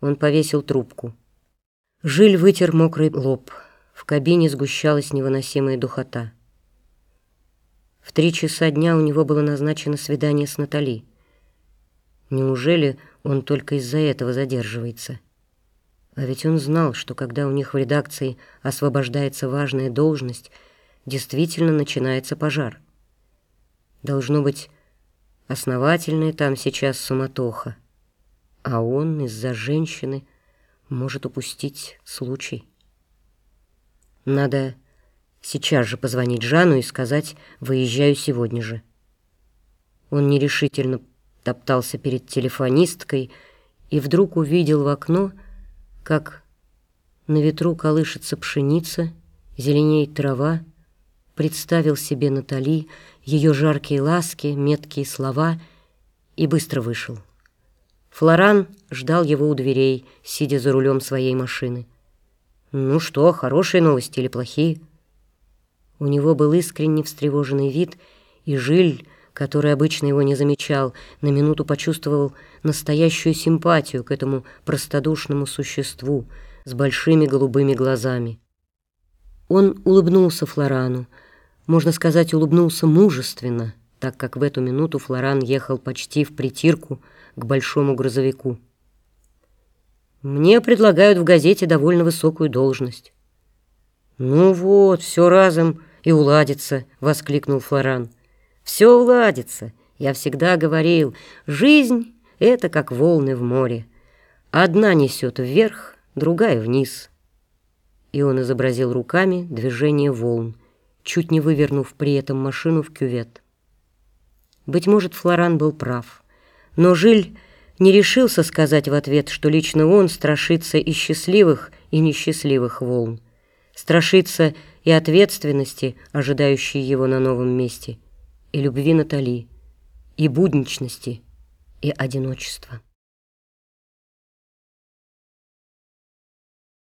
Он повесил трубку. Жиль вытер мокрый лоб. В кабине сгущалась невыносимая духота. В три часа дня у него было назначено свидание с Натали. Неужели он только из-за этого задерживается? А ведь он знал, что когда у них в редакции освобождается важная должность, действительно начинается пожар. Должно быть, основательная там сейчас суматоха, а он из-за женщины может упустить случай. Надо сейчас же позвонить Жану и сказать «выезжаю сегодня же». Он нерешительно топтался перед телефонисткой и вдруг увидел в окно, как на ветру колышется пшеница, зеленеет трава, представил себе Натали, ее жаркие ласки, меткие слова и быстро вышел. Флоран ждал его у дверей, сидя за рулем своей машины. «Ну что, хорошие новости или плохие?» У него был искренне встревоженный вид, и Жиль, который обычно его не замечал, на минуту почувствовал настоящую симпатию к этому простодушному существу с большими голубыми глазами. Он улыбнулся Флорану, можно сказать, улыбнулся мужественно, так как в эту минуту Флоран ехал почти в притирку к большому грузовику. «Мне предлагают в газете довольно высокую должность». «Ну вот, все разом и уладится», — воскликнул Флоран. «Все уладится. Я всегда говорил, жизнь — это как волны в море. Одна несет вверх, другая вниз». И он изобразил руками движение волн чуть не вывернув при этом машину в кювет. Быть может, Флоран был прав, но Жиль не решился сказать в ответ, что лично он страшится и счастливых, и несчастливых волн, страшится и ответственности, ожидающей его на новом месте, и любви Натали, и будничности, и одиночества.